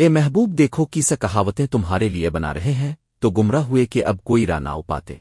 اے محبوب، دیکھو کی سا کہاوتیں تمہارے لیے بنا رہے ہیں، تو گمراہ ہوئے کہ اب کوئی راہ نہ پاتے۔